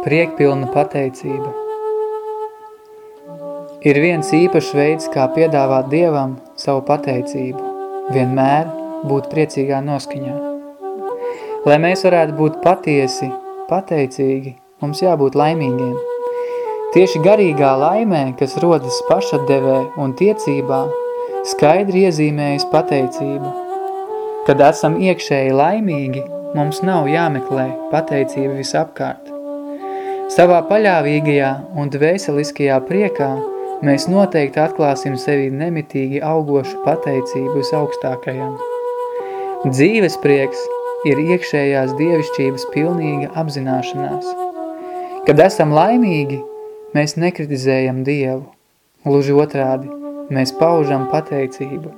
Priekpilna pateicība. Ir viens īpašs veids, kā piedāvāt Dievam savu pateicību, vienmēr būt priecīgā noskaņā. Lai mēs varētu būt patiesi, pateicīgi, mums jābūt laimīgiem. Tieši garīgā laimē, kas rodas pašatdevē un tiecībā, skaidri iezīmējas pateicību. Kad esam iekšēji laimīgi, mums nav jāmeklē pateicība visapkārt. Savā paļāvīgajā un dvēseliskajā priekā mēs noteikti atklāsim sevi nemitīgi augošu pateicību visaugstākajam. Dzīves prieks ir iekšējās dievišķības pilnīga apzināšanās. Kad esam laimīgi, mēs nekritizējam Dievu. Gluži otrādi, mēs paužam pateicību.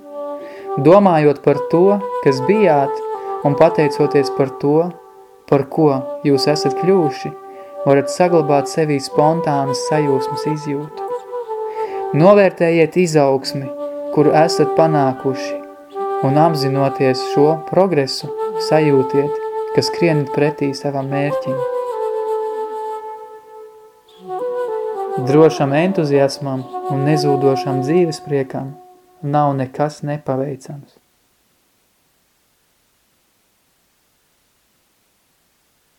Domājot par to, kas bijāt, un pateicoties par to, par ko jūs esat kļūši, varat saglabāt sevī spontānas sajūsmas izjūtu. Novērtējiet izaugsmi, kuru esat panākuši, un apzinoties šo progresu, sajūtiet, ka skrienat pretī savam mērķim. Drošam entuziasmam un nezūdošam dzīves priekam nav nekas nepaveicams.